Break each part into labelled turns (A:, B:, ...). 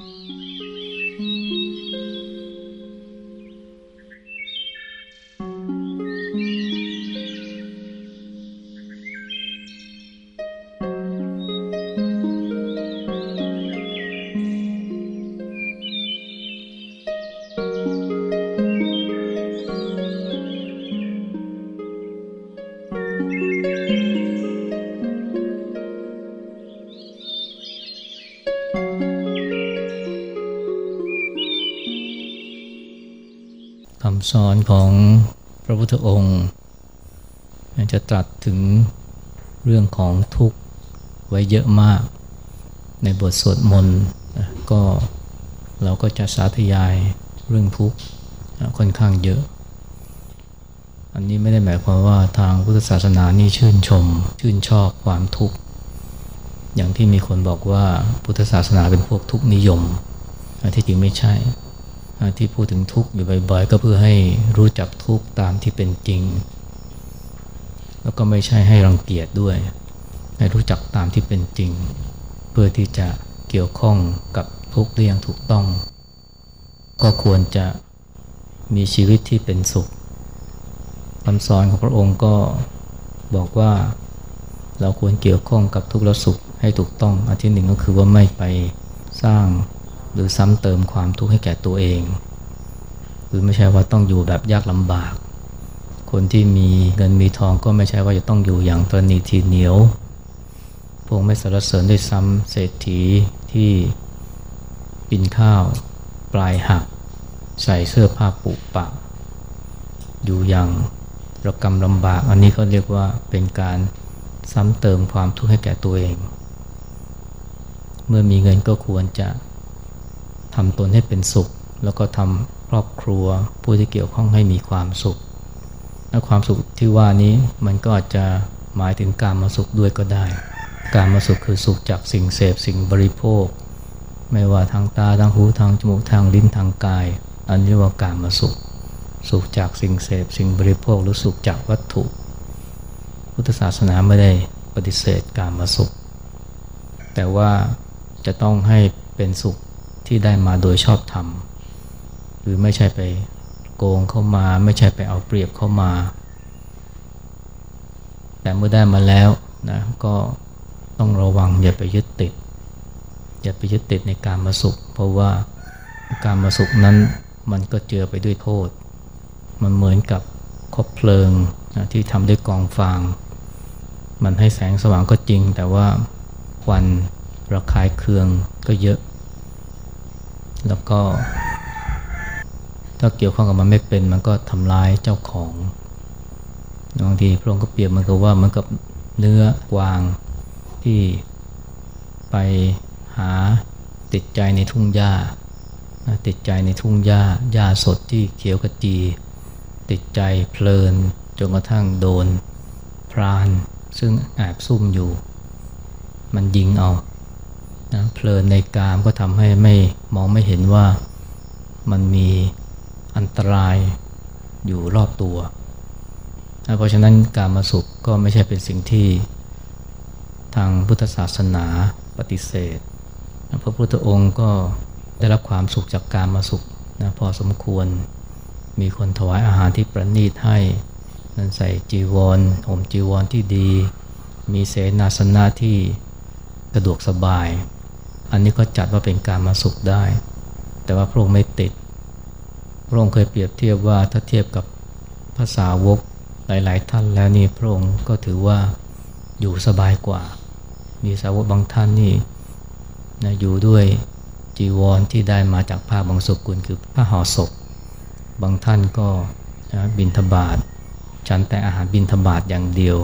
A: Mm-hmm. สอนของพระพุทธองค์ จะตรัสถึงเรื่องของทุกข์ไว้เยอะมาก ในบทสวดมนต์ก็เราก็จะสาธยายเรื่องทุกข์ค่อนข้างเยอะ อันนี้ไม่ได้หมายความว่าทางพุทธศาสนานี่ชื่นชม ชื่นชอบความทุกข์ อย่างที่มีคนบอกว่าพุทธศาสนาเป็นพวกทุกข์นิยมที่จริงไม่ใช่ ที่พูดถึงทุกข์อยู่บ่อยๆ ก็เพื่อให้รู้จักทุกข์ตามที่เป็นจริง แล้วก็ไม่ใช่ให้รังเกียจด้วย ให้รู้จักตามที่เป็นจริง เพื่อที่จะเกี่ยวข้องกับทุกข์เรียงถูกต้อง ก็ควรจะมีชีวิตที่เป็นสุขคำสอนของพระองค์ก็บอกว่าเราควรเกี่ยวข้องกับทุกข์และสุขให้ถูกต้อง อันที่หนึ่งก็คือว่าไม่ไปสร้าง หรือซ้ำเติมความทุกข์ให้แก่ตัวเองหรือไม่ใช่ว่าต้องอยู่แบบยากลำบาก คนที่มีเงินมีทองก็ไม่ใช่ว่าจะต้องอยู่อย่างตรณีทีเหนียว พวกไม่สรรเสริญด้วยซ้ำเศรษฐีที่ปินข้าว ปลายหัก ใส่เสื้อผ้าปุปะ อยู่อย่างระกำลำบาก อันนี้ก็เรียกว่าเป็นการซ้ำเติมความทุกข์ให้แก่ตัวเอง เมื่อมีเงินก็ควรจะ ทำตนให้เป็นสุข แล้วก็ทำครอบครัวผู้ที่เกี่ยวข้องให้มีความสุข และความสุขที่ว่านี้มันก็อาจจะหมายถึงการมาสุขด้วยก็ได้ การมาสุขคือสุขจากสิ่งเสพสิ่งบริโภค ไม่ว่าทางตาทางหูทางจมูกทางลิ้นทางกาย อันนี้ว่าการมาสุข สุขจากสิ่งเสพสิ่งบริโภค หรือสุขจากวัตถุ พุทธศาสนาไม่ได้ปฏิเสธการมาสุข แต่ว่าจะต้องให้เป็นสุข ที่ได้มาโดยชอบธรรมหรือไม่ใช่ไปโกงเข้ามา ไม่ใช่ไปเอาเปรียบเข้ามา แต่เมื่อได้มาแล้วนะก็ต้องระวังอย่าไปยึดติด อย่าไปยึดติดในการมาสุข เพราะว่าการมาสุขนั้นมันก็เจือไปด้วยโทษ มันเหมือนกับคบเพลิงนะที่ทำด้วยกองฟาง มันให้แสงสว่างก็จริง แต่ว่าควันระคายเคืองก็เยอะ แล้วก็ ถ้าเกี่ยวข้องกับมันไม่เป็น มันก็ทำร้ายเจ้าของบางทีพระองค์ก็เปรียบมันก็ว่ามันกับเนื้อกวางที่ไปหาติดใจในทุ่งหญ้า ติดใจในทุ่งหญ้าหญ้าสดที่เขียวกระจี ติดใจเพลินจนกระทั่งโดนพราน ซึ่งแอบซุ่มอยู่ มันยิงเอา นะเพลินในกามก็ทำให้ไม่มองไม่เห็นว่ามันมีอันตรายอยู่รอบตัวเพราะฉะนั้นการมาสุขก็ไม่ใช่เป็นสิ่งที่ทางพุทธศาสนาปฏิเสธพระพุทธองค์ก็ได้รับความสุขจากการมาสุขนะพอสมควรมีคนถวายอาหารที่ประณีตให้นั่นใส่จีวรห่มจีวรที่ดี มีเสนาสนะที่สะดวกสบาย อันนี้ก็จัดว่าเป็นการมาสุขได้ แต่ว่าพระองค์ไม่ติด พระองค์เคยเปรียบเทียบว่าถ้าเทียบกับภาษาวกหลาย ๆ ท่านแล้วนี่พระองค์ก็ถือว่าอยู่สบายกว่า มีสาวกบางท่านนี่นะอยู่ด้วยจีวรที่ได้มาจากผ้าบางสกุลคือผ้าห่อศพ บางท่านก็นะบินทบาทฉันแต่อาหารบินทบาทอย่างเดียว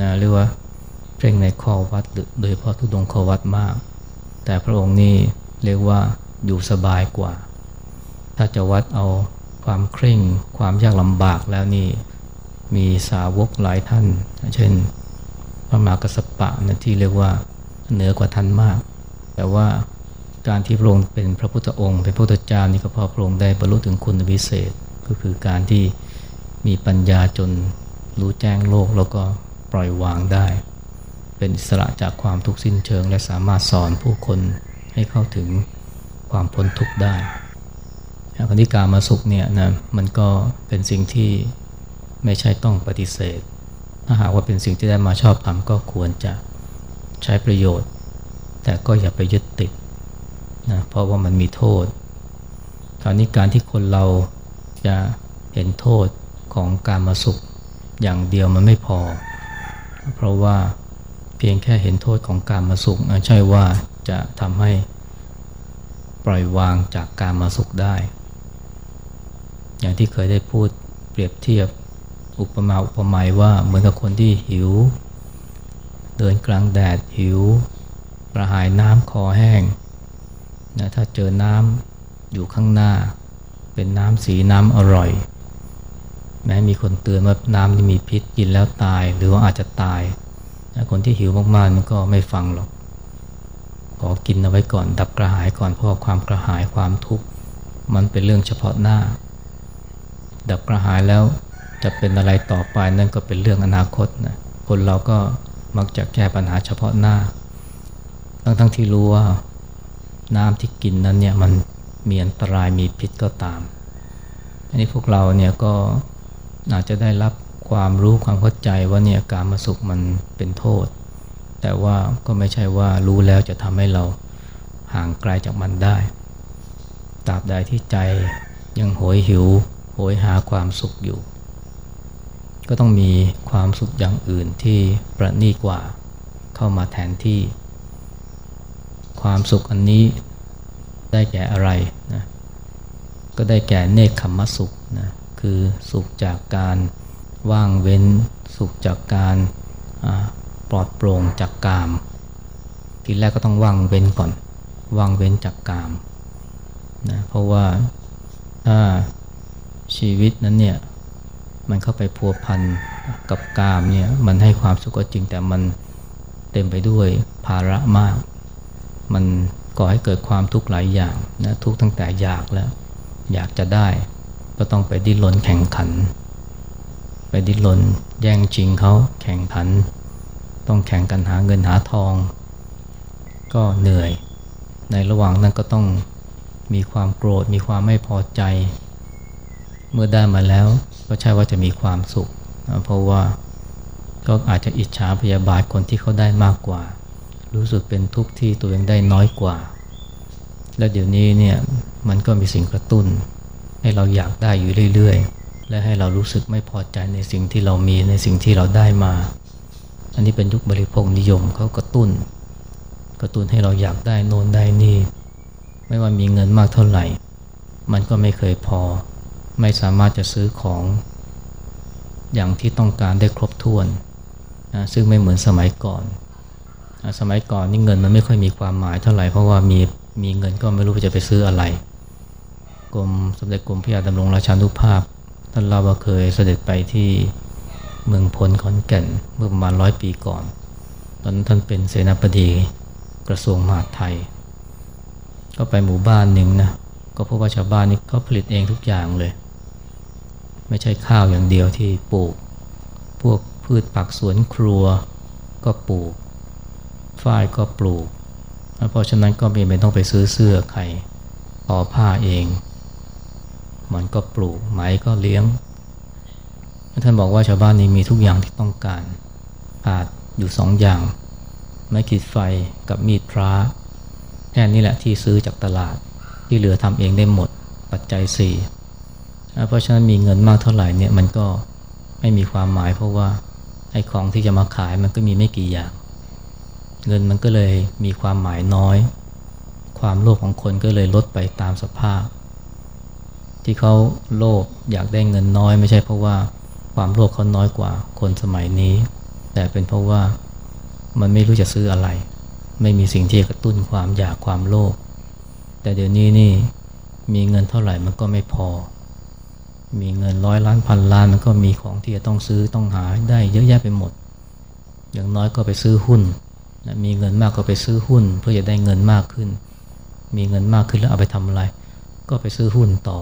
A: นะเรียกว่าเร่งในข้อวัดหรือโดยเพราะทุดงข้อวัดมาก แต่พระองค์นี่เรียกว่าอยู่สบายกว่า ถ้าจะวัดเอาความเคร่งความยากลำบากแล้วนี่มีสาวกหลายท่าน เช่น พระมหากษัปะนะที่เรียกว่าเหนือกว่าท่านมาก แต่ว่าการที่พระองค์เป็นพระพุทธองค์เป็นพระพุทธเจ้านี่ก็เพราะพระองค์ได้บรรลุถึงคุณวิเศษก็คือการที่มีปัญญาจนรู้แจ้งโลกแล้วก็ปล่อยวางได้ เป็นอิสระจากความทุกข์สิ้นเชิง และสามารถสอนผู้คนให้เข้าถึงความพ้นทุกข์ได้คนที่การมาสุขเนี่ยนะมันก็เป็นสิ่งที่ไม่ใช่ต้องปฏิเสธ ถ้าหากว่าเป็นสิ่งที่ได้มาชอบทำก็ควรจะใช้ประโยชน์ แต่ก็อย่าไปยึดติดนะเพราะว่ามันมีโทษคราวนี้การที่คนเราจะเห็นโทษของการมาสุขอย่างเดียวมันไม่พอ เพราะว่า เพียงแค่เห็นโทษของการมาสุขนะใช่ว่าจะทำให้ปล่อยวางจากการมาสุขได้ อย่างที่เคยได้พูดเปรียบเทียบอุปมาอุปไมยว่าเหมือนกับคนที่หิว เดินกลางแดดหิวกระหายน้ำคอแห้งนะถ้าเจอน้ำอยู่ข้างหน้า เป็นน้ำสีน้ำอร่อย แม้มีคนเตือนว่าน้ำที่มีพิษกินแล้วตายหรือว่าอาจจะตาย คนที่หิวมากๆมันก็ไม่ฟังหรอกขอกินเอาไว้ก่อนดับกระหายก่อนเพราะความกระหายความทุกข์มันเป็นเรื่องเฉพาะหน้า ดับกระหายแล้วจะเป็นอะไรต่อไปนั่นก็เป็นเรื่องอนาคตนะคนเราก็มักจะแก้ปัญหาเฉพาะหน้า ทั้งทั้งที่รู้ว่าน้ำที่กินนั้นเนี่ยมันมีอันตรายมีพิษก็ตาม อันนี้พวกเราเนี่ยก็อาจจะได้รับ ความรู้ความเข้าใจว่าเนี่ยการมาสุขมันเป็นโทษ แต่ว่าก็ไม่ใช่ว่ารู้แล้วจะทำให้เราห่างไกลจากมันได้ตราบใดที่ใจยังโหยหิว โหยหาความสุขอยู่ ก็ต้องมีความสุขอย่างอื่นที่ประณีกว่าเข้ามาแทนที่ ความสุขอันนี้ได้แก่อะไรนะก็ได้แก่เนคขมมสุขนะคือสุขจากการ ว่างเว้นสุขจากการปลอดโปร่งจากกาม ทีแรกก็ต้องว่างเว้นก่อน ว่างเว้นจากกามนะเพราะว่าถ้าชีวิตนั้นเนี่ยมันเข้าไปพัวพันกับกามเนี่ยมันให้ความสุขก็จริงแต่มันเต็มไปด้วยภาระมาก มันก่อให้เกิดความทุกข์หลายอย่างนะทุกตั้งแต่อยากแล้ว อยากจะได้ก็ต้องไปดิ้นรนแข่งขัน ไปดิ้นรนแย่งชิงเขาแข่งขัน ต้องแข่งกันหาเงินหาทอง ก็เหนื่อย ในระหว่างนั้นก็ต้องมีความโกรธมีความไม่พอใจ เมื่อได้มาแล้วก็ใช่ว่าจะมีความสุข เพราะว่าก็อาจจะอิจฉาพยาบาทคนที่เขาได้มากกว่า รู้สึกเป็นทุกข์ที่ตัวเองได้น้อยกว่า และเดี๋ยวนี้เนี่ยมันก็มีสิ่งกระตุ้น ให้เราอยากได้อยู่เรื่อยๆ และให้เรารู้สึกไม่พอใจในสิ่งที่เรามีในสิ่งที่เราได้มา อันนี้เป็นยุคบริโภคนิยมเขากระตุ้น กระตุ้นให้เราอยากได้โน่นได้นี่ ไม่ว่ามีเงินมากเท่าไหร่ มันก็ไม่เคยพอ ไม่สามารถจะซื้อของ อย่างที่ต้องการได้ครบถ้วนนะซึ่งไม่เหมือนสมัยก่อนสมัยก่อนนี่เงินมันไม่ค่อยมีความหมายเท่าไหร่เพราะว่ามีมีเงินก็ไม่รู้จะไปซื้ออะไรกรมสมเด็จกรมพระยาดำรงราชานุภาพ ท่านเล่าว่าเคยเสด็จไปที่เมืองพลขอนแก่นเมื่อประมาณร้อยปีก่อน ตอนนั้นท่านเป็นเสนาบดีกระทรวงมหาดไทย ก็ไปหมู่บ้านหนึ่งนะก็พบว่าชาวบ้านนี่เขาผลิตเองทุกอย่างเลย ไม่ใช่ข้าวอย่างเดียวที่ปลูก พวกพืชผักสวนครัวก็ปลูกฝ้ายก็ปลูก เพราะฉะนั้นก็ไม่ต้องไปซื้อเสื้อใครทอผ้าเอง มันก็ปลูกไหมก็เลี้ยง ท่านบอกว่าชาวบ้านนี้มีทุกอย่างที่ต้องการขาดอยู่สองอย่าง ไม้ขีดไฟกับมีดพระแค่นี้แหละที่ซื้อจากตลาดที่เหลือทำเองได้หมดปัจจัยสี่เพราะฉะนั้นมีเงินมากเท่าไหร่เนี่ยมันก็ไม่มีความหมายเพราะว่าไอ้ของที่จะมาขายมันก็มีไม่กี่อย่าง เงินมันก็เลยมีความหมายน้อย ความโลภของคนก็เลยลดไปตามสภาพ ที่เขาโลภอยากได้เงินน้อย ไม่ใช่เพราะว่าความโลภเขาน้อยกว่าคนสมัยนี้ แต่เป็นเพราะว่ามันไม่รู้จะซื้ออะไร ไม่มีสิ่งที่กระตุ้นความอยากความโลภแต่เดี๋ยวนี้นี่มีเงินเท่าไหร่มันก็ไม่พอ มีเงินร้อยล้านพันล้านมันก็มีของที่จะต้องซื้อต้องหาได้เยอะแยะไปหมด อย่างน้อยก็ไปซื้อหุ้นนะมีเงินมากก็ไปซื้อหุ้น เพื่อจะได้เงินมากขึ้น มีเงินมากขึ้นแล้วเอาไปทำอะไร ก็ไปซื้อหุ้นต่อ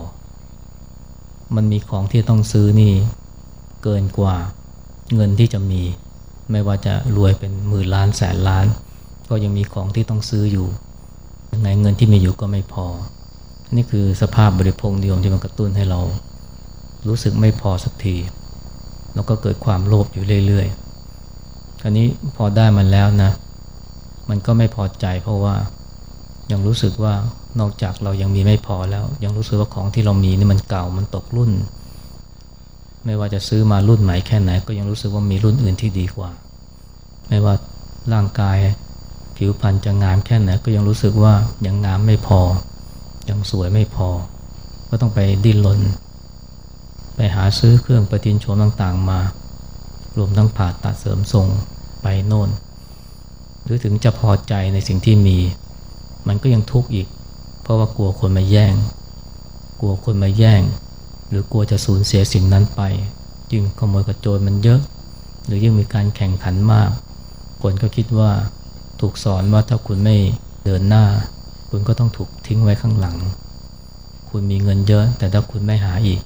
A: มันมีของที่ต้องซื้อนี่เกินกว่าเงินที่จะมี ไม่ว่าจะรวยเป็นหมื่นล้านแสนล้าน ก็ยังมีของที่ต้องซื้ออยู่ยังไงเงินที่มีอยู่ก็ไม่พอ นี่คือสภาพบริโภคนิยมที่มันกระตุ้นให้เรา รู้สึกไม่พอสักที แล้วก็เกิดความโลภอยู่เรื่อยๆคราวนี้พอได้มันแล้วนะ มันก็ไม่พอใจเพราะว่า ยังรู้สึกว่านอกจากเรายังมีไม่พอแล้ว ยังรู้สึกว่าของที่เรามีนี่มันเก่ามันตกรุ่น ไม่ว่าจะซื้อมารุ่นใหม่แค่ไหน ก็ยังรู้สึกว่ามีรุ่นอื่นที่ดีกว่า ไม่ว่าร่างกายผิวพรรณจะงามแค่ไหนก็ยังรู้สึกว่ายังงามไม่พอ ยังสวยไม่พอ ก็ต้องไปดิ้นรนไปหาซื้อเครื่องประทินโฉมต่างๆมา รวมทั้งผ่าตัดเสริมทรงไปโน่น หรือถึงจะพอใจในสิ่งที่มี มันก็ยังทุกข์อีก เพราะว่ากลัวคนมาแย่ง กลัวคนมาแย่ง หรือกลัวจะสูญเสียสิ่งนั้นไป จึงขโมยกระโจนมันเยอะ หรือยิ่งมีการแข่งขันมาก คนก็คิดว่าถูกสอนว่าถ้าคุณไม่เดินหน้า คุณก็ต้องถูกทิ้งไว้ข้างหลัง คุณมีเงินเยอะ แต่ถ้าคุณไม่หาอีก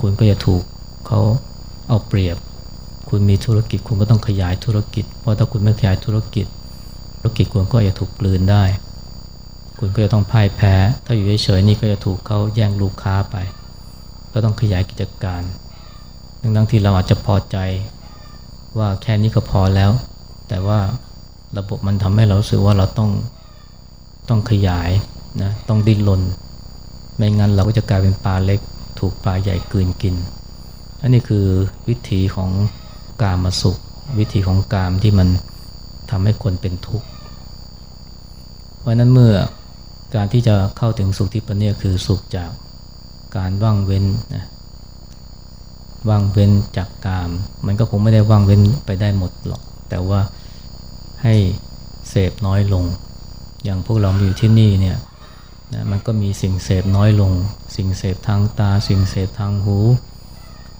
A: คุณก็จะถูกเขาเอาเปรียบ คุณมีธุรกิจคุณก็ต้องขยายธุรกิจ เพราะถ้าคุณไม่ขยายธุรกิจ ธุรกิจคุณก็จะถูกกลืนได้ คุณก็จะต้องพ่ายแพ้ ถ้าอยู่เฉยๆนี่ก็จะถูกเขาแย่งลูกค้าไป ก็ต้องขยายกิจการดังที่เราอาจจะพอใจว่าแค่นี้ก็พอแล้ว แต่ว่าระบบมันทำให้เราสึกว่าเราต้องต้องขยายนะต้องดิ้นรนไม่งั้นเราก็จะกลายเป็นปลาเล็ก ถูกปลาใหญ่กืนกิน อันนี้คือวิธีของกามาสุข วิธีของกามที่มันทำให้คนเป็นทุกข์ เพราะนั้นเมื่อ การที่จะเข้าถึงสุขที่ประเนียคือสุขจากการว่างเว้นนะว่างเว้นจากกาม มันก็คงไม่ได้ว่างเว้นไปได้หมดหรอก แต่ว่าให้เสพน้อยลง อย่างพวกเราอยู่ที่นี่เนี่ยนะมันก็มีสิ่งเสพน้อยลง สิ่งเสพทางตา สิ่งเสพทางหู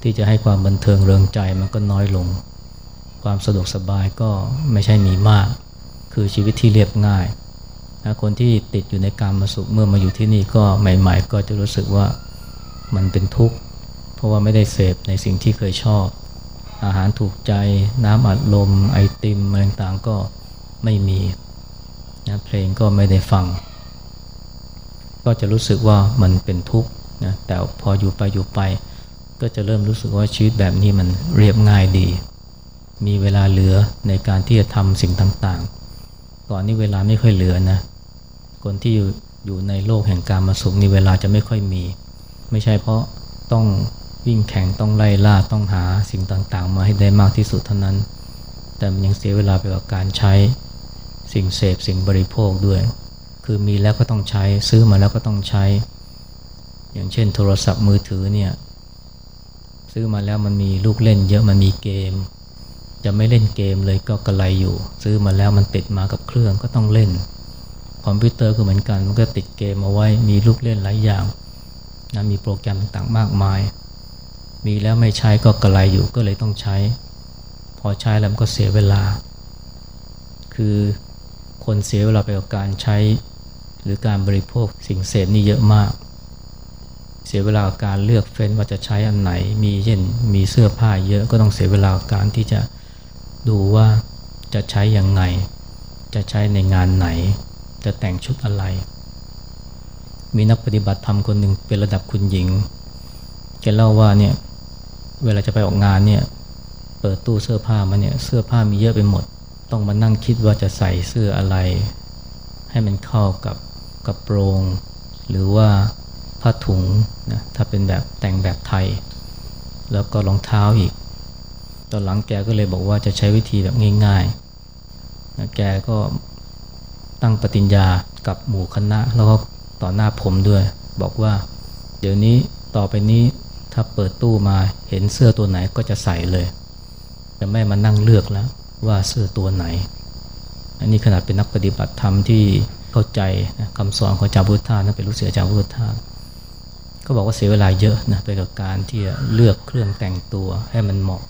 A: ที่จะให้ความบันเทิงเริงใจมันก็น้อยลง ความสะดวกสบายก็ไม่ใช่มีมาก คือชีวิตที่เรียบง่าย นะคนที่ติดอยู่ในการมาสุขเมื่อมาอยู่ที่นี่ก็ใหม่ ๆ ก็จะรู้สึกว่ามันเป็นทุกข์ เพราะว่าไม่ได้เสพในสิ่งที่เคยชอบ อาหารถูกใจน้ำอัดลม ไอติมอะไรต่างก็ไม่มีนะเพลงก็ไม่ได้ฟัง ก็จะรู้สึกว่ามันเป็นทุกข์นะแต่พออยู่ไปอยู่ไป ก็จะเริ่มรู้สึกว่าชีวิตแบบนี้มันเรียบง่ายดี มีเวลาเหลือในการที่จะทำสิ่งต่างๆ ก่อนนี้เวลาไม่ค่อยเหลือนะ คนที่อยู่อยู่ในโลกแห่งการมาสุขนี่เวลาจะไม่ค่อยมี ไม่ใช่เพราะต้องวิ่งแข่งต้องไล่ล่าต้องหาสิ่งต่างๆ มาให้ได้มากที่สุดเท่านั้น แต่มันยังเสียเวลาไปกับการใช้สิ่งเสพสิ่งบริโภคด้วย คือมีแล้วก็ต้องใช้ซื้อมาแล้วก็ต้องใช้ อย่างเช่น โทรศัพท์มือถือเนี่ยซื้อมาแล้วมันมีลูกเล่นเยอะมันมีเกม จะไม่เล่นเกมเลยก็กระไรอยู่ ซื้อมาแล้วมันติดมากับเครื่องก็ต้องเล่น คอมพิวเตอร์ก็เหมือนกัน มันก็ติดเกมเอาไว้ มีลูกเล่นหลายอย่างนะมีโปรแกรมต่างๆมากมาย มีแล้วไม่ใช้ก็กระไรอยู่ก็เลยต้องใช้ พอใช้แล้วมันก็เสียเวลา คือคนเสียเวลาไปกับการใช้ หรือการบริโภคสิ่งเสพนี่เยอะมาก เสียเวลาการเลือกเฟ้นว่าจะใช้อันไหน มีเช่นมีเสื้อผ้าเยอะก็ต้องเสียเวลาการที่จะดูว่าจะใช้อย่างไง จะใช้ในงานไหน จะแต่งชุดอะไร มีนักปฏิบัติธรรมคนหนึ่งเป็นระดับคุณหญิงแกเล่าว่าเนี่ยเวลาจะไปออกงานเนี่ยเปิดตู้เสื้อผ้ามาเนี่ยเสื้อผ้ามีเยอะไปหมด ต้องมานั่งคิดว่าจะใส่เสื้ออะไร ให้มันเข้ากับกระโปรง หรือว่าผ้าถุงนะถ้าเป็นแบบแต่งแบบไทย แล้วก็รองเท้าอีก ตอนหลังแกก็เลยบอกว่าจะใช้วิธีแบบง่ายๆนะแกก็ ตั้งปฏิญญากับหมู่คณะ แล้วก็ต่อหน้าผมด้วย บอกว่า เดี๋ยวนี้ต่อไปนี้ถ้าเปิดตู้มาเห็นเสื้อตัวไหนก็จะใส่เลย จะไม่มานั่งเลือกแล้วว่าเสื้อตัวไหน อันนี้ขนาดเป็นนักปฏิบัติธรรมที่เข้าใจนะคำสอนของจาพุทธานะเป็นลูกเสือจาพุทธาก็บอกว่าเสียเวลาเยอะนะไปกับการที่จะเลือกเครื่องแต่งตัวให้มันเหมาะ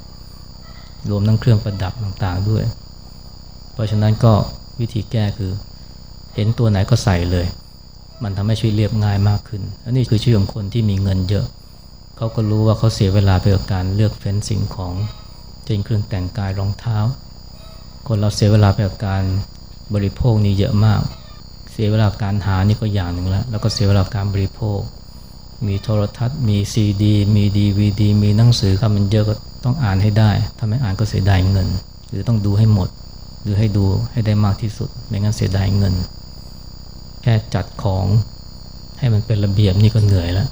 A: รวมทั้งเครื่องประดับต่างๆด้วย เพราะฉะนั้นก็วิธีแก้คือ เห็นตัวไหนก็ใส่เลย มันทำให้ชีวิตเรียบง่ายมากขึ้นอันนี้คือชีวิตของคนที่มีเงินเยอะ เขาก็รู้ว่าเขาเสียเวลาไปกับการเลือกเฟ้นสิ่งของเช่นเครื่องแต่งกายรองเท้า คนเราเสียเวลาไปกับการบริโภคนี้เยอะมากเเสียเวลาการหานี่ก็อย่างหนึ่งแล้ว แล้วก็เสียเวลาการบริโภค มีโทรทัศน์ มีซีดี มีดีวีดี มีหนังสือครับมันเยอะก็ต้องอ่านให้ได้ ถ้าไม่อ่านก็เสียดายเงิน หรือต้องดูให้หมด หรือให้ดูให้ได้มากที่สุด ไม่งั้นเสียดายเงิน แค่จัดของให้มันเป็นระเบียบนี่ก็เหนื่อยแล้ว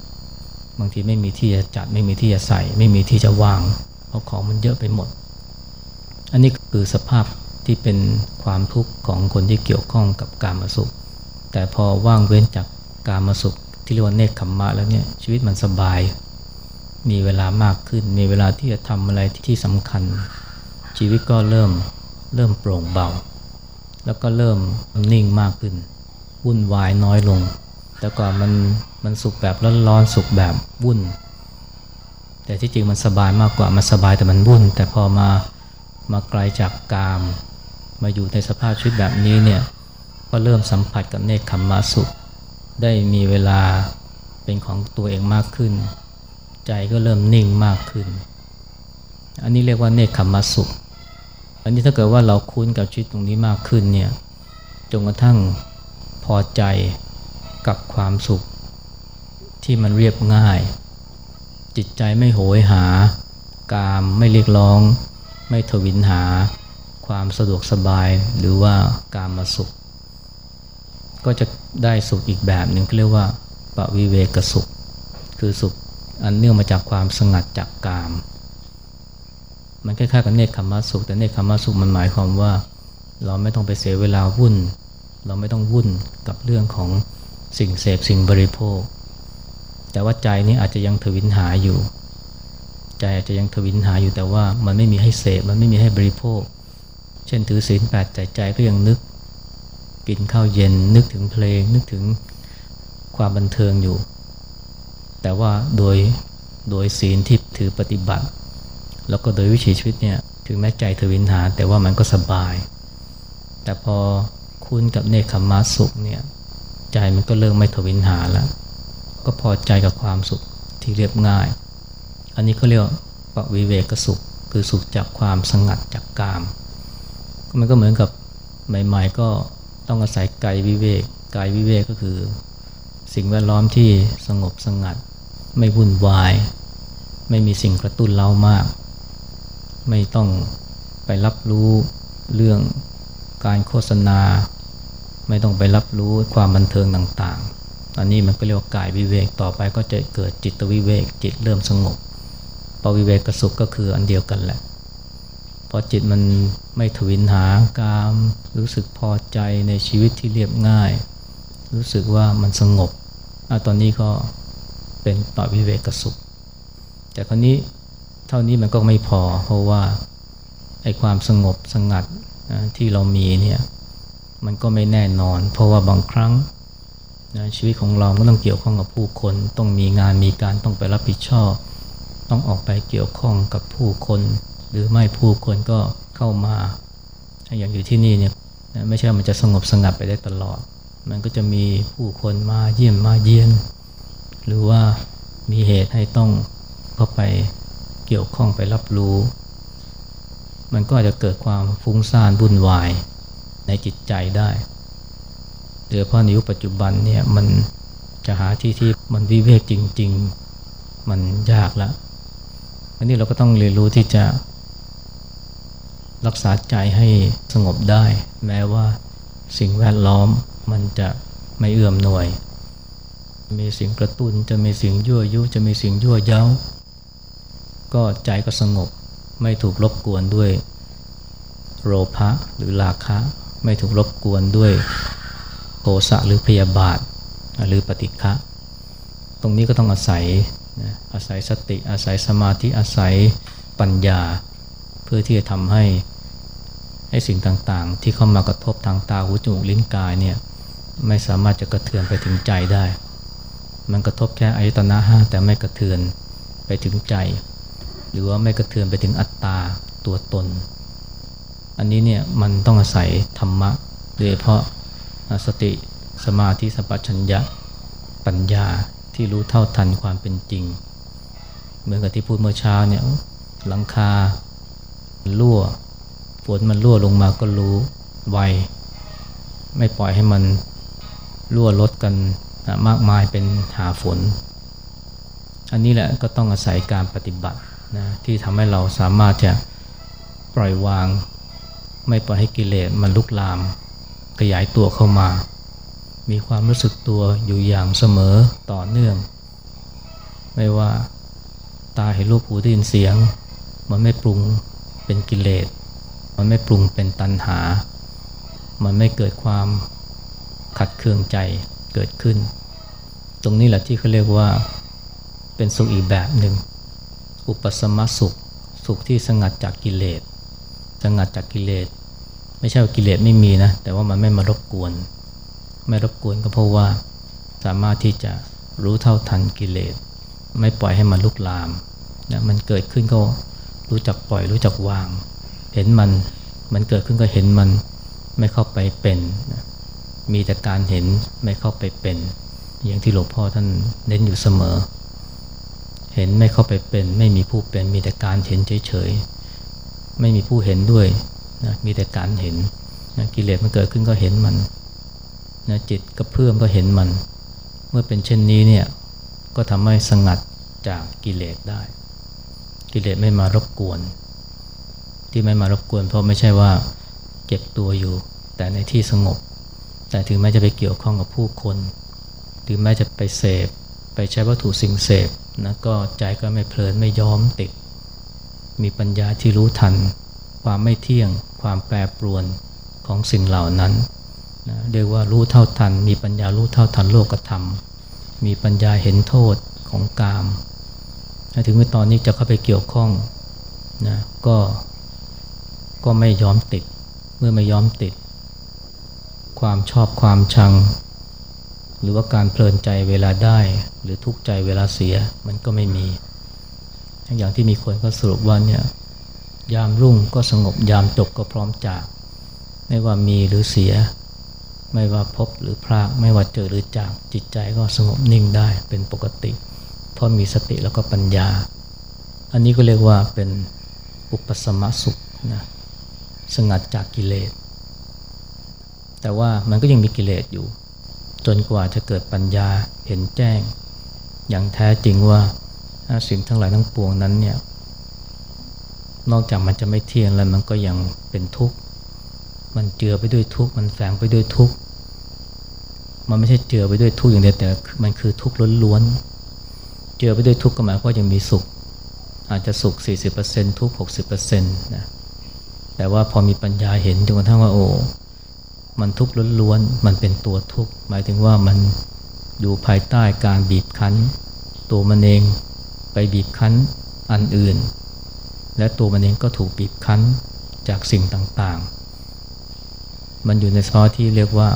A: บางทีไม่มีที่จะจัดไม่มีที่จะใส่ ไม่มีที่จะวาง เพราะของมันเยอะไปหมด อันนี้คือสภาพที่เป็นความทุกข์ของคนที่เกี่ยวข้องกับการมาสุข แต่พอว่างเว้นจากการมาสุขที่เรียกว่าเนคขมมะแล้วเนี่ยชีวิตมันสบาย มีเวลามากขึ้น มีเวลาที่จะทำอะไรที่สำคัญ ชีวิตก็เริ่มเริ่มโปร่งเบา แล้วก็เริ่มนิ่งมากขึ้น วุ่นวายน้อยลง แต่ก่อนมันมันสุขแบบร้อนๆสุขแบบวุ่น แต่ที่จริงมันสบายมากกว่ามันสบายแต่มันวุ่น แต่พอมามาไกลจากกาม มาอยู่ในสภาพชีวิตแบบนี้เนี่ยก็เริ่มสัมผัสกับเนคขมมาสุข ได้มีเวลาเป็นของตัวเองมากขึ้น ใจก็เริ่มนิ่งมากขึ้น อันนี้เรียกว่าเนคขมมาสุข อันนี้ถ้าเกิดว่าเราคุ้นกับชีวิตตรงนี้มากขึ้นเนี่ยจนกระทั่ง พอใจกับความสุข ที่มันเรียบง่าย จิตใจไม่โหยหา กามไม่เรียกร้อง ไม่ทวินหา ความสะดวกสบายหรือว่าการมาสุข ก็จะได้สุขอีกแบบหนึ่งเรียกว่าปวิเวกสุข คือสุขอันเนื่องมาจากความสงัดจากกาม มันคล้ายๆกับเนคขมมสุข แต่เนคขมมสุขมันหมายความว่า เราไม่ต้องไปเสียเวลาวุ่น เราไม่ต้องวุ่นกับเรื่องของสิ่งเสพสิ่งบริโภค แต่ว่าใจนี้อาจจะยังทวินหาอยู่ ใจอาจจะยังทวินหาอยู่แต่ว่ามันไม่มีให้เสพมันไม่มีให้บริโภค เช่นถือศีลแปดใจใจก็ยังนึกกินข้าวเย็นนึกถึงเพลง นึกถึงความบันเทิงอยู่ แต่ว่าโดยโดยศีลที่ถือปฏิบัติ แล้วก็โดยวิถีชีวิตเนี่ยถึงแม้ใจทวินหาแต่ว่ามันก็สบาย แต่พอ คุ้นกับเนคขมาสุขเนี่ยใจมันก็เริ่มไม่ทวินหาแล้ว ก็พอใจกับความสุขที่เรียบง่าย อันนี้เขาเรียกปวิเวกสุข คือสุขจากความสงัดจากกาม มันก็เหมือนกับใหม่ ๆ ก็ต้องอาศัยกายวิเวกกายวิเวกก็คือ สิ่งแวดล้อมที่สงบสงัด ไม่วุ่นวาย ไม่มีสิ่งกระตุ้นเรามาก ไม่ต้องไปรับรู้เรื่องการโฆษณา ไม่ต้องไปรับรู้ความบันเทิงต่างๆ อันนี้มันก็เรียกว่ากายวิเวกต่อไปก็จะเกิดจิตวิเวก จิตเริ่มสงบปวิเวกกสุขก็คืออันเดียวกันแหละพอจิตมันไม่ทวินหากาม รู้สึกพอใจในชีวิตที่เรียบง่าย รู้สึกว่ามันสงบอตอนนี้ก็เป็นปวิเวกสุข แต่คราวนี้เท่านี้มันก็ไม่พอเพราะว่าไอ้ความสงบสงัดที่เรามีเนี่ย มันก็ไม่แน่นอน เพราะว่าบางครั้งนะชีวิตของเราก็ต้องเกี่ยวข้องกับผู้คน ต้องมีงานมีการต้องไปรับผิดชอบ ต้องออกไปเกี่ยวข้องกับผู้คน หรือไม่ผู้คนก็เข้ามาอย่างอยู่ที่นี่เนี่ยไม่ใช่มันจะสงบสงัดไปได้ตลอด มันก็จะมีผู้คนมาเยี่ยมมาเยียน หรือว่ามีเหตุให้ต้องเข้าไปเกี่ยวข้องไปรับรู้ มันก็อาจจะเกิดความฟุ้งซ่านวุ่นวาย ในจิตใจได้โดยเพราะในยุคปัจจุบันเนี่ยมันจะหาที่ที่มันวิเวกจริง ๆ มันยากล้วอันนี้เราก็ต้องเรียนรู้ที่จะ รักษาใจให้สงบได้ แม้ว่าสิ่งแวดล้อมมันจะไม่เอื้อมหน่วย มีสิ่งกระตุ้นจะมีสิ่งยั่วยุ จะมีสิ่งยั่วเย้า ก็ใจก็สงบไม่ถูกรบกวนด้วยโลภะหรือราคะ ไม่ถูกรบกวนด้วยโทสะหรือพยาบาทหรือปฏิฆะตรงนี้ก็ต้องอาศัยอาศัยสติอาศัยสมาธิอาศัยปัญญา เพื่อที่จะทำให้ให้สิ่งต่างๆ ที่เข้ามากระทบทางตาหูจมูกลิ้นกายเนี่ยไม่สามารถจะกระเทือนไปถึงใจได้ มันกระทบแค่อายตนะห้าแต่ไม่กระเทือนไปถึงใจ หรือว่าไม่กระเทือนไปถึงอัตตาตัวตน อันนี้เนี่ยมันต้องอาศัยธรรมะโดยเฉพาะสติสมาธิสัพพัญญะปัญญาที่รู้เท่าทันความเป็นจริง เหมือนกับที่พูดเมื่อเช้าเนี่ยหลังคารั่วฝนมันรั่วลงมาก็รู้ไวไม่ปล่อยให้มันรั่วลดกันมากมายเป็นหาฝน อันนี้แหละก็ต้องอาศัยการปฏิบัตินะที่ทำให้เราสามารถจะปล่อยวาง ไม่ปล่อยให้กิเลสมันลุกลาม ขยายตัวเข้ามา มีความรู้สึกตัวอยู่อย่างเสมอต่อเนื่อง ไม่ว่าตาเห็นรูปหูได้ยินเสียง มันไม่ปรุงเป็นกิเลส มันไม่ปรุงเป็นตัณหา มันไม่เกิดความขัดเคืองใจเกิดขึ้น ตรงนี้แหละที่เขาเรียกว่าเป็นสุขอีกแบบหนึ่ง อุปสมสุข สุขที่สงัดจากกิเลส สงัดจากกิเลส ไม่ใช่ว่ากิเลสไม่มีนะ แต่ว่ามันไม่มารบกวน ไม่รบกวนก็เพราะว่าสามารถที่จะรู้เท่าทันกิเลส ไม่ปล่อยให้มันลุกลามนะมันเกิดขึ้นก็รู้จักปล่อยรู้จักวาง เห็นมัน มันเกิดขึ้นก็เห็นมันไม่เข้าไปเป็นนะมีแต่การเห็นไม่เข้าไปเป็น อย่างที่หลวงพ่อท่านเน้นอยู่เสมอ เห็นไม่เข้าไปเป็น ไม่มีผู้เป็นมีแต่การเห็นเฉยๆ ไม่มีผู้เห็นด้วยนะมีแต่การเห็นนะกิเลสมันเกิดขึ้นก็เห็นมันนะจิตก็เพื่อมก็เห็นมัน เมื่อเป็นเช่นนี้เนี่ยก็ทำให้สงัดจากกิเลสได้ กิเลสไม่มารบกวน ที่ไม่มารบกวน เพราะไม่ใช่ว่าเก็บตัวอยู่ แต่ในที่สงบ แต่ถึงแม้จะไปเกี่ยวข้องกับผู้คน ถึงแม้จะไปเสพ ไปใช้วัตถุสิ่งเสพนะก็ใจก็ไม่เพลินไม่ยอมติด มีปัญญาที่รู้ทัน ความไม่เที่ยง ความแปรปรวนของสิ่งเหล่านั้นนะเรียกว่ารู้เท่าทัน มีปัญญารู้เท่าทันโลกธรรม มีปัญญาเห็นโทษของกามถึงเมื่อตอนนี้จะเข้าไปเกี่ยวข้องนะก็ก็ไม่ยอมติด เมื่อไม่ยอมติด ความชอบความชัง หรือว่าการเพลินใจเวลาได้ หรือทุกข์ใจเวลาเสียมันก็ไม่มี อย่างที่มีคนก็สรุปว่าเนี่ยยามรุ่งก็สงบยามจบก็พร้อมจาก ไม่ว่ามีหรือเสีย ไม่ว่าพบหรือพรากไม่ว่าเจอหรือจากจิตใจก็สงบนิ่งได้เป็นปกติ เพราะมีสติแล้วก็ปัญญา อันนี้ก็เรียกว่าเป็นอุปสมสุขนะสงัดจากกิเลส แต่ว่ามันก็ยังมีกิเลสอยู่ จนกว่าจะเกิดปัญญาเห็นแจ้ง อย่างแท้จริงว่า สิ่งทั้งหลายทั้งปวงนั้นเนี่ยนอกจากมันจะไม่เที่ยงแล้วมันก็ยังเป็นทุกข์ มันเจือไปด้วยทุกข์ มันแฝงไปด้วยทุกข์ มันไม่ใช่เจือไปด้วยทุกข์อย่างเดียวแต่มันคือทุกข์ล้วนๆ เจือไปด้วยทุกข์ก็หมายความว่ายังมีสุข อาจจะสุข 40%ทุกข์ 60%นะแต่ว่าพอมีปัญญาเห็นจนกระทั่งว่าโอ้ มันทุกข์ล้วนๆ มันเป็นตัวทุกข์ หมายถึงว่ามันอยู่ภายใต้การบีบคั้น ตัวมันเอง ไปบีบคั้นอันอื่น และตัวมันเองก็ถูกบีบคั้นจากสิ่งต่างๆ มันอยู่ในสภาวะที่เรียกว่า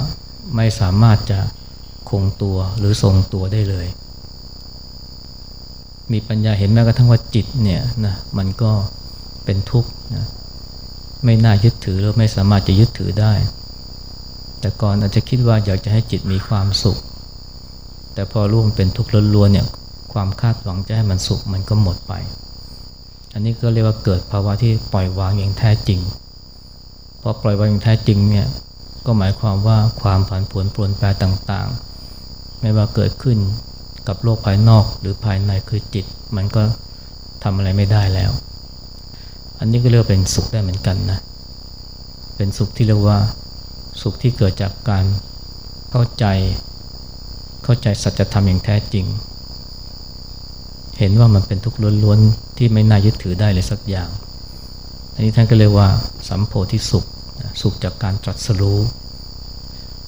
A: ไม่สามารถจะคงตัวหรือทรงตัวได้เลย มีปัญญาเห็นแม้กระทั่งว่าจิตเนี่ยนะมันก็เป็นทุกข์นะไม่น่ายึดถือหรือไม่สามารถจะยึดถือได้ แต่ก่อนอาจจะคิดว่าอยากจะให้จิตมีความสุข แต่พอรู้มันเป็นทุกข์ล้วนๆเนี่ย ความคาดหวังจะให้มันสุขมันก็หมดไป อันนี้ก็เรียกว่าเกิดภาวะที่ปล่อยวางอย่างแท้จริงพอปล่อยวางอย่างแท้จริงเนี่ยก็หมายความว่าความผันผวนปรวนแปรต่างๆ ไม่ว่าเกิดขึ้นกับโลกภายนอกหรือภายในคือจิต มันก็ทำอะไรไม่ได้แล้ว อันนี้ก็เรียกเป็นสุขได้เหมือนกันนะ เป็นสุขที่เรียกว่าสุขที่เกิดจากการเข้าใจ เข้าใจสัจธรรมอย่างแท้จริง เห็นว่ามันเป็นทุกข์ล้วนๆที่ไม่น่ายึดถือได้เลยสักอย่างอันนี้ท่านก็เรียกว่าสัมโพธิสุขสุขจากการตรัสรู้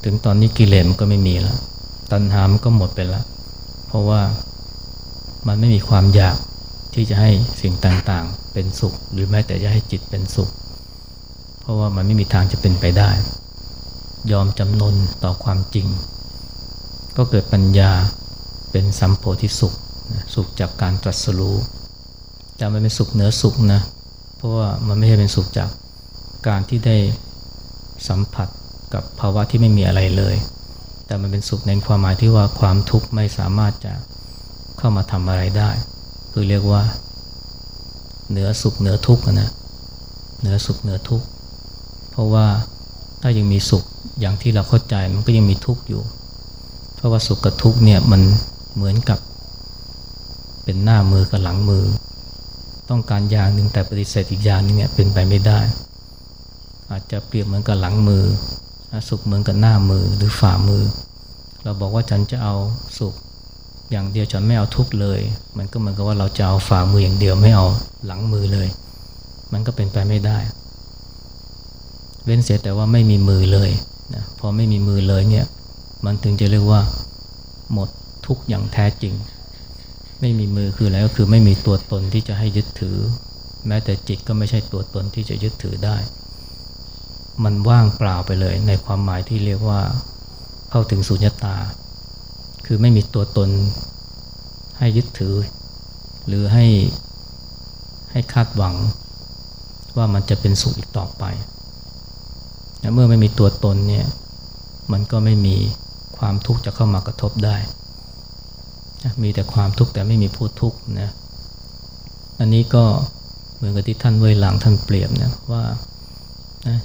A: ถึงตอนนี้กิเลสมันก็ไม่มีแล้ว ตัณหามันก็หมดไปแล้ว เพราะว่ามันไม่มีความอยากที่จะให้สิ่งต่างๆ เป็นสุข หรือแม้แต่จะให้จิตเป็นสุข เพราะว่ามันไม่มีทางจะเป็นไปได้ ยอมจำนนต่อความจริง ก็เกิดปัญญาเป็นสัมโพธิสุข สุขจากการตรัสรู้แต่มันเป็นสุขเหนือสุขนะ เพราะว่ามันไม่ใช่เป็นสุขจากการที่ได้สัมผัสกับภาวะที่ไม่มีอะไรเลย แต่มันเป็นสุขในความหมายที่ว่าความทุกข์ไม่สามารถจะเข้ามาทำอะไรได้ คือเรียกว่า เหนือสุขเหนือทุกข์นะเหนือสุขเหนือทุกข์เพราะว่าถ้ายังมีสุขอย่างที่เราเข้าใจมันก็ยังมีทุกข์อยู่ เพราะว่าสุขกับทุกข์เนี่ยมันเหมือนกับ เป็นหน้ามือกับหลังมือ ต้องการอย่างหนึ่งแต่ปฏิเสธอีกอย่างนึงเนี่ยเป็นไปไม่ได้ อาจจะเปรียบเหมือนกับหลังมือ สุขเหมือนกับหน้ามือหรือฝ่ามือ เราบอกว่าฉันจะเอาสุข อย่างเดียวฉันไม่เอาทุกเลย มันก็เหมือนกับว่าเราจะเอาฝ่ามืออย่างเดียวไม่เอาหลังมือเลย มันก็เป็นไปไม่ได้ เว้นเสียแต่ว่าไม่มีมือเลยนะพอไม่มีมือเลยเนี่ยมันถึงจะเรียกว่าหมดทุกอย่างแท้จริง ไม่มีมือคืออะไรก็คือไม่มีตัวตนที่จะให้ยึดถือ แม้แต่จิตก็ไม่ใช่ตัวตนที่จะยึดถือได้ มันว่างเปล่าไปเลยในความหมายที่เรียกว่าเข้าถึงสุญญตา คือไม่มีตัวตนให้ยึดถือ หรือให้ให้คาดหวังว่ามันจะเป็นสุขอีกต่อไป เมื่อไม่มีตัวตนเนี่ยมันก็ไม่มีความทุกข์จะเข้ามากระทบได้ มีแต่ความทุกข์แต่ไม่มีผู้ทุกข์นะอันนี้ก็เหมือนกับที่ท่านเวหลังท่านเปรียบนะว่านะ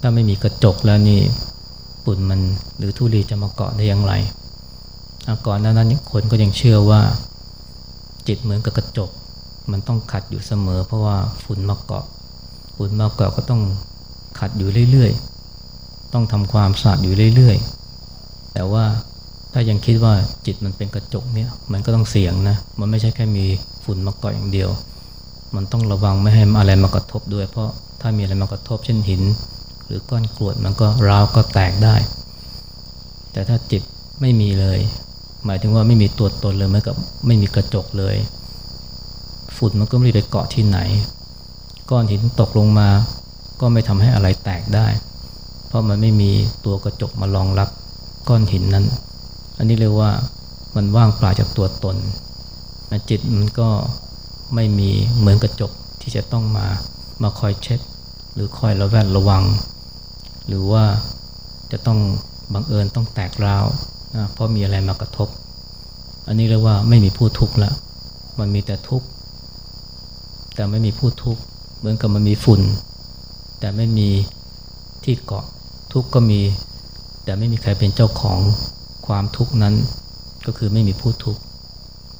A: ถ้าไม่มีกระจกแล้วนี่ปุ่นมันหรือทุลีจะมาเกาะได้อย่างไรก่อนหน้านั้นคนก็ยังเชื่อว่า จิตเหมือนกับกระจก มันต้องขัดอยู่เสมอ เพราะว่าฝุ่นมาเกาะฝุ่นมาเกาะก็ต้องขัดอยู่เรื่อยๆ ต้องทำความสะอาดอยู่เรื่อยๆ แต่ว่า ถ้ายังคิดว่าจิตมันเป็นกระจกเนี่ยมันก็ต้องเสี่ยงนะ มันไม่ใช่แค่มีฝุ่นมาเกาะอย่างเดียว มันต้องระวังไม่ให้อะไรมากระทบด้วย เพราะถ้ามีอะไรมากระทบเช่นหิน หรือก้อนกรวดมันก็ร้าวก็แตกได้ แต่ถ้าจิตไม่มีเลย หมายถึงว่าไม่มีตัวตนเลยเหมือนกับไม่มีกระจกเลย ฝุ่นมันก็ไม่ไปเกาะที่ไหน ก้อนหินตกลงมา ก็ไม่ทำให้อะไรแตกได้ เพราะมันไม่มีตัวกระจกมารองรับก้อนหินนั้น อันนี้เรียกว่ามันว่างเปล่าจากตัวตนจิตมันก็ไม่มีเหมือนกระจกที่จะต้องมามาคอยเช็ดหรือคอยระแวดระวัง หรือว่าจะต้องบังเอิญต้องแตกร้าวนะเพราะมีอะไรมากระทบ อันนี้เรียกว่าไม่มีผู้ทุกข์ละมันมีแต่ทุกข์แต่ไม่มีผู้ทุกข์เหมือนกับมันมีฝุ่น แต่ไม่มีที่เกาะทุกข์ก็มี แต่ไม่มีใครเป็นเจ้าของ ความทุกข์นั้นก็คือไม่มีผู้ทุกข์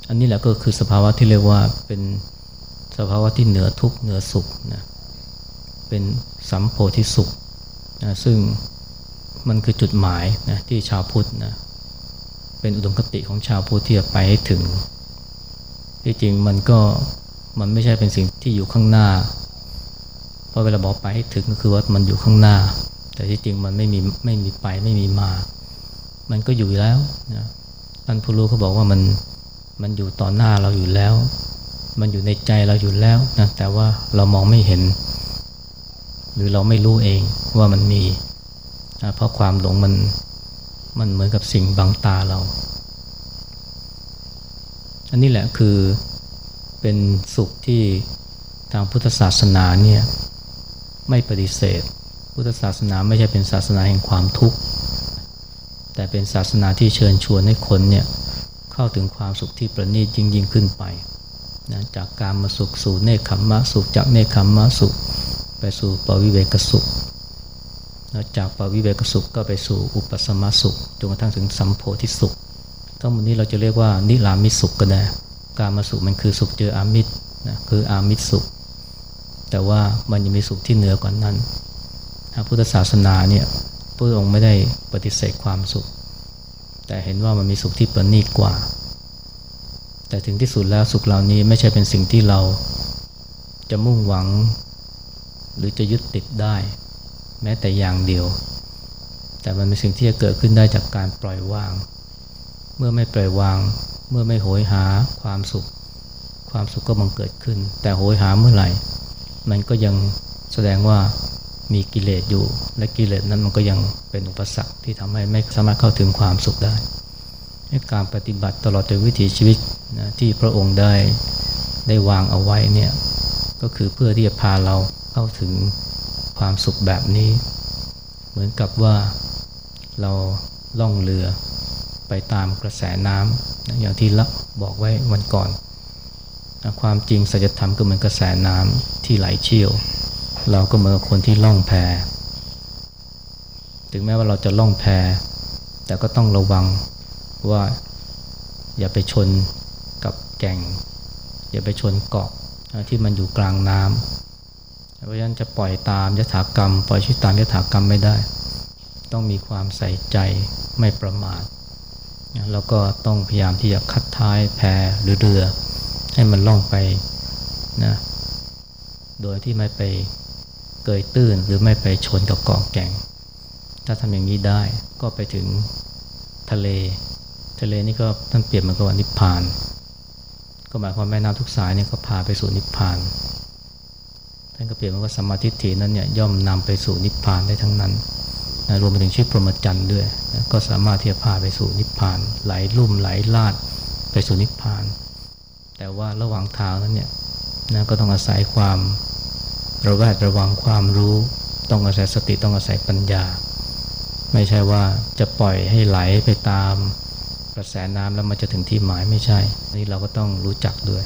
A: อันนี้แหละก็คือสภาวะที่เรียกว่าเป็นสภาวะที่เหนือทุกข์เหนือสุขนะเป็นสัมโพธิสุขนะซึ่งมันคือจุดหมายนะที่ชาวพุทธนะเป็นอุดมคติของชาวพุทธที่จะไปให้ถึง ที่จริงมันก็มันไม่ใช่เป็นสิ่งที่อยู่ข้างหน้า เพราะเวลาบอกไปให้ถึงก็คือว่ามันอยู่ข้างหน้า แต่ที่จริงมันไม่มีไม่มีไปไม่มีมา มันก็อยู่แล้วนะท่านผู้รู้เขาบอกว่ามันมันอยู่ต่อหน้าเราอยู่แล้ว มันอยู่ในใจเราอยู่แล้วนะแต่ว่าเรามองไม่เห็น หรือเราไม่รู้เองว่ามันมีนะเพราะความหลงมันมันเหมือนกับสิ่งบังตาเรา อันนี้แหละคือเป็นสุขที่ทางพุทธศาสนาเนี่ยไม่ปฏิเสธ พุทธศาสนาไม่ใช่เป็นศาสนาแห่งความทุกข์ แต่เป็นศาสนาที่เชิญชวนให้คนเนี่ยเข้าถึงความสุขที่ประณีตยิ่งยิ่งขึ้นไปนะจากการมาสุขสู่เนคขมมะสุขจากเนคขมมะสุข ไปสู่ปวิเวกสุขแล้วจากปวิเวกสุขก็ไปสู่อุปสมสุขจนกระทั่งถึงสัมโพธิสุขทั้งหมดนี้เราจะเรียกว่านิรามิสุขก็ได้การมาสุขมันคือสุขเจออามิตรนะคืออามิตรสุข แต่ว่ามันยังมีสุขที่เหนือกว่านั้นพระพุทธศาสนาเนี่ย พระองค์ไม่ได้ปฏิเสธความสุข แต่เห็นว่ามันมีสุขที่ประณีตกว่า แต่ถึงที่สุดแล้วสุขเหล่านี้ไม่ใช่เป็นสิ่งที่เราจะมุ่งหวัง หรือจะยึดติดได้ แม้แต่อย่างเดียว แต่มันเป็นสิ่งที่จะเกิดขึ้นได้จากการปล่อยวาง เมื่อไม่ปล่อยวาง เมื่อไม่โหยหาความสุข ความสุขก็บังเกิดขึ้น แต่โหยหาเมื่อไหร่ มันก็ยังแสดงว่า มีกิเลสอยู่ และกิเลสนั้นมันก็ยังเป็นอุปสรรคที่ทำให้ไม่สามารถเข้าถึงความสุขได้การปฏิบัติตลอดจนวิถีชีวิตนะที่พระองค์ได้ได้วางเอาไว้เนี่ยก็คือเพื่อที่จะพาเราเข้าถึงความสุขแบบนี้ เหมือนกับว่าเราล่องเรือไปตามกระแสน้ำอย่างที่ลักบอกไว้วันก่อนความจริงสัจธรรมก็เหมือนกระแสน้ำที่ไหลเชี่ยว เราก็เหมือนคนที่ล่องแพ ถึงแม้ว่าเราจะล่องแพ แต่ก็ต้องระวังว่าอย่าไปชนกับแก่ง อย่าไปชนเกาะที่มันอยู่กลางน้ำเพราะฉะนั้นจะปล่อยตามยถากรรม ปล่อยชีวิตตามยถากรรมไม่ได้ ต้องมีความใส่ใจไม่ประมาทแล้วก็ต้องพยายามที่จะคัดท้ายแพหรือเรือ ให้มันล่องไปนะโดยที่ไม่ไป เกยตื้นหรือไม่ไปชนกับเกาะแก่ง ถ้าทำอย่างนี้ได้ก็ไปถึงทะเล ทะเลนี่ก็ท่านเปรียบเหมือนกับนิพพาน ก็หมายความแม่น้ำทุกสายนี่ก็พาไปสู่นิพพาน ท่านก็เปรียบเหมือนว่าสมาธิถีนั้นเนี่ยย่อมนำไปสู่นิพพานได้ทั้งนั้นนะรวมไปถึงชีวิตพรหมจรรย์ด้วยนะก็สามารถที่จะพาไปสู่นิพพาน ไหลลุ่มไหลลาดไปสู่นิพพาน แต่ว่าระหว่างทางนั้นเนี่ยนะก็ต้องอาศัยความ ระแวดระวังความรู้ ต้องอาศัยสติต้องอาศัยปัญญา ไม่ใช่ว่าจะปล่อยให้ไหลไปตามกระแสน้ำแล้วมันจะถึงที่หมายไม่ใช่ นี่เราก็ต้องรู้จักด้วย